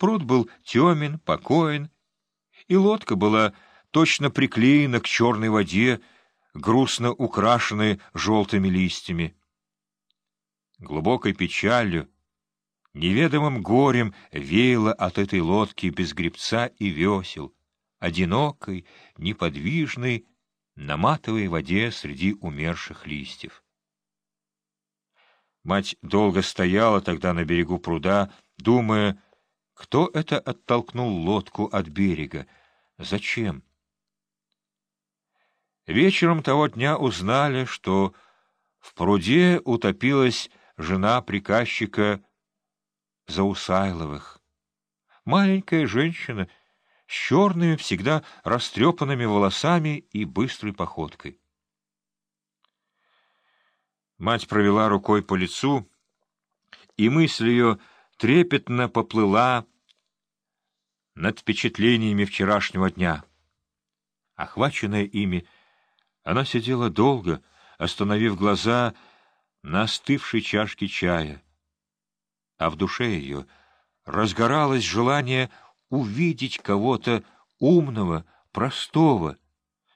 Пруд был темен, покоен, и лодка была точно приклеена к черной воде, грустно украшенной желтыми листьями. Глубокой печалью, неведомым горем веяло от этой лодки без гребца и весел, одинокой, неподвижной, на матовой воде среди умерших листьев. Мать долго стояла тогда на берегу пруда, думая, кто это оттолкнул лодку от берега, зачем. Вечером того дня узнали, что в пруде утопилась жена приказчика Заусайловых. Маленькая женщина с черными, всегда растрепанными волосами и быстрой походкой. Мать провела рукой по лицу, и мысль ее трепетно поплыла над впечатлениями вчерашнего дня. Охваченная ими, она сидела долго, остановив глаза на остывшей чашке чая, а в душе ее разгоралось желание увидеть кого-то умного, простого,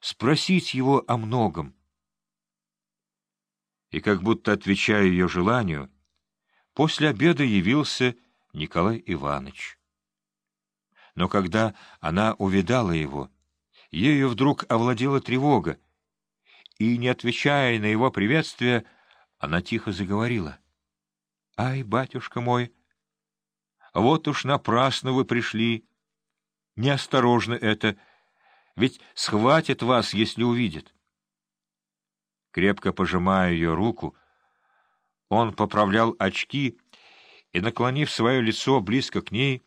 спросить его о многом и, как будто отвечая ее желанию, после обеда явился Николай Иванович. Но когда она увидала его, ею вдруг овладела тревога, и, не отвечая на его приветствие, она тихо заговорила. — Ай, батюшка мой, вот уж напрасно вы пришли. Неосторожно это, ведь схватит вас, если увидит. Крепко пожимая ее руку, он поправлял очки и, наклонив свое лицо близко к ней,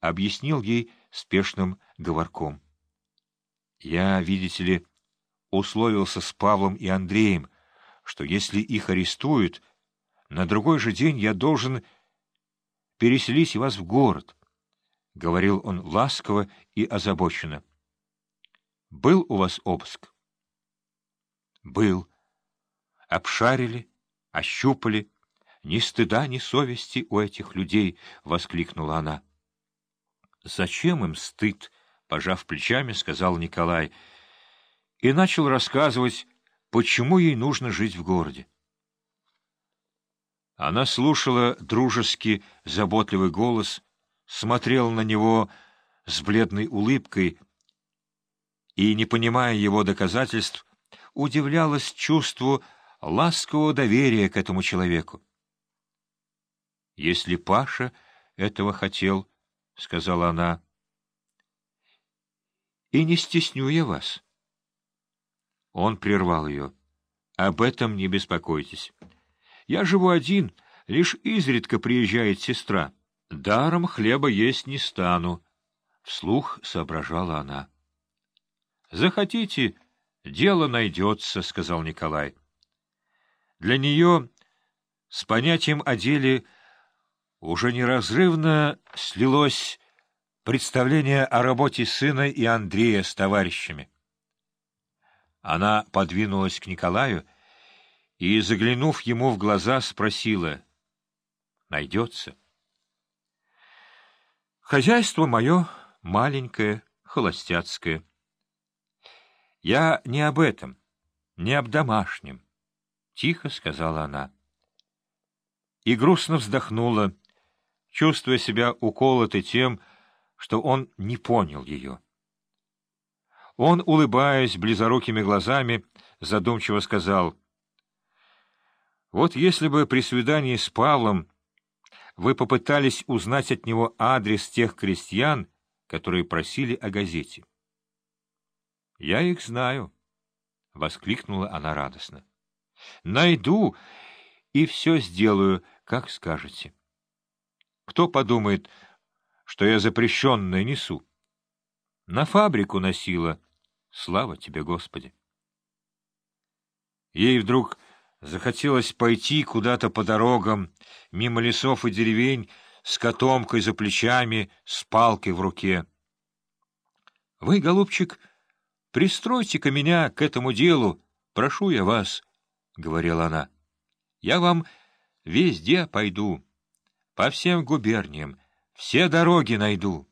объяснил ей спешным говорком. «Я, видите ли, условился с Павлом и Андреем, что если их арестуют, на другой же день я должен переселить вас в город», — говорил он ласково и озабоченно. «Был у вас обыск?» Был. Обшарили, ощупали. Ни стыда, ни совести у этих людей, — воскликнула она. — Зачем им стыд? — пожав плечами, сказал Николай. И начал рассказывать, почему ей нужно жить в городе. Она слушала дружеский, заботливый голос, смотрела на него с бледной улыбкой и, не понимая его доказательств, удивлялась чувству ласкового доверия к этому человеку. «Если Паша этого хотел, — сказала она, — и не стесню я вас». Он прервал ее. «Об этом не беспокойтесь. Я живу один, лишь изредка приезжает сестра. Даром хлеба есть не стану», — вслух соображала она. «Захотите, Дело найдется, — сказал Николай. Для нее с понятием о деле уже неразрывно слилось представление о работе сына и Андрея с товарищами. Она подвинулась к Николаю и, заглянув ему в глаза, спросила, «Найдется?» «Хозяйство мое маленькое, холостяцкое». Я не об этом, не об домашнем, — тихо сказала она. И грустно вздохнула, чувствуя себя уколотой тем, что он не понял ее. Он, улыбаясь близорукими глазами, задумчиво сказал, «Вот если бы при свидании с Павлом вы попытались узнать от него адрес тех крестьян, которые просили о газете». — Я их знаю, — воскликнула она радостно. — Найду и все сделаю, как скажете. Кто подумает, что я запрещенное несу? На фабрику носила. Слава тебе, Господи! Ей вдруг захотелось пойти куда-то по дорогам, мимо лесов и деревень, с котомкой за плечами, с палкой в руке. — Вы, голубчик, — Пристройте-ка меня к этому делу, прошу я вас, — говорила она. Я вам везде пойду, по всем губерниям, Все дороги найду.